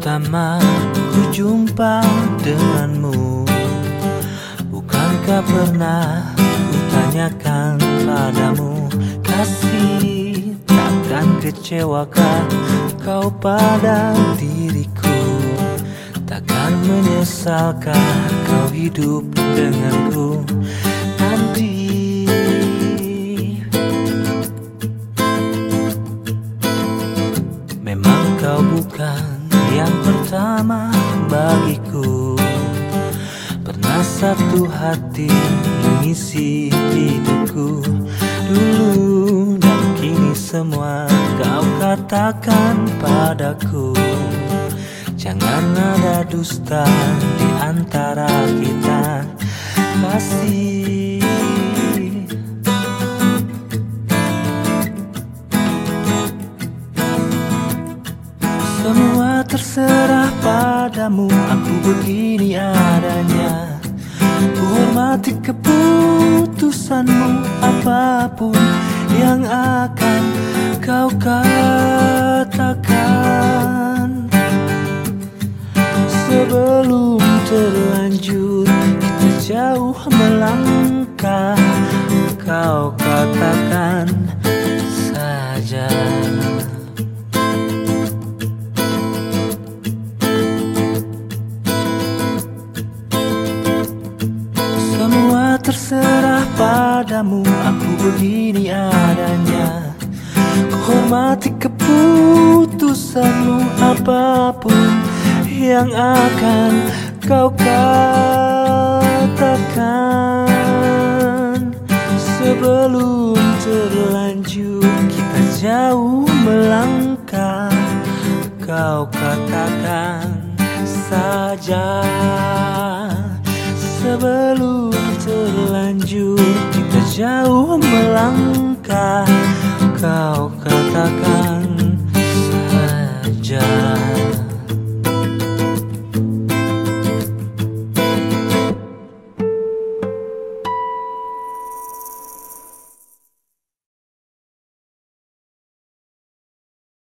pertama ku jumpa denganmu. Bukankah pernah ku tanyakan padamu? Kasih takkan kecewakan kau pada diriku. Takkan menyesalkan kau hidup denganku. Nanti Memang kau bukan yang pertama bagiku. Pernah satu hati mengisi hidupku Dulu dan kini semua kau katakan padaku. Jangan ada dusta di antara kita Kasih Semua terserah padamu Aku begini adanya. Hormati keputusanmu Apa pun yang akan kau katakan. Sebelum terlanjur kita jauh melangkah Kau katakan Semua terserah padamu Aku begini adanya. Ku hormati keputusanmu Apa pun yang akan kau katakan. Sebelum terlanjur kita jauh melangkah Kau katakan saja Sebelum terlanjur kita jauh melangkah. Kau katakan